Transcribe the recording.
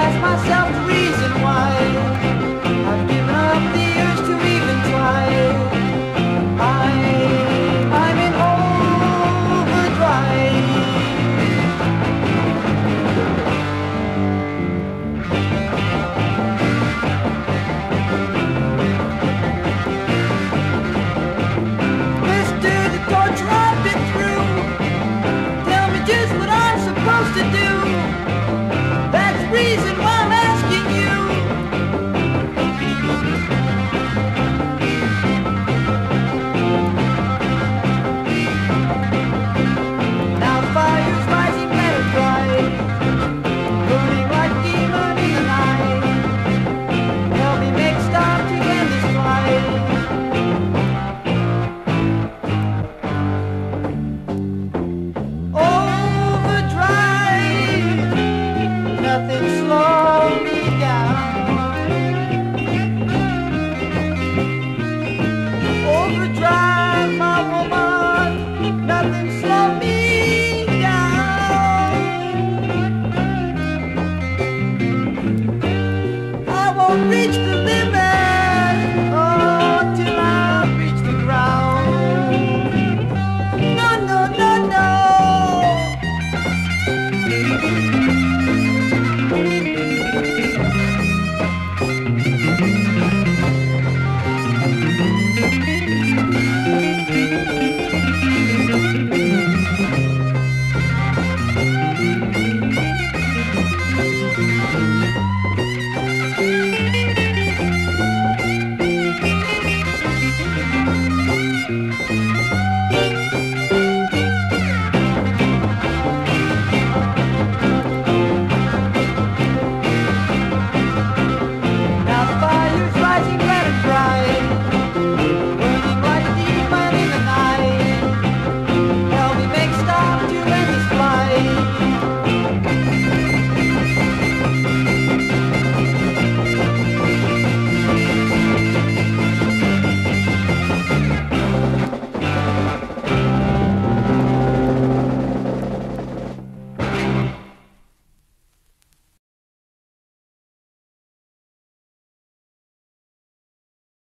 ask myself the reason why.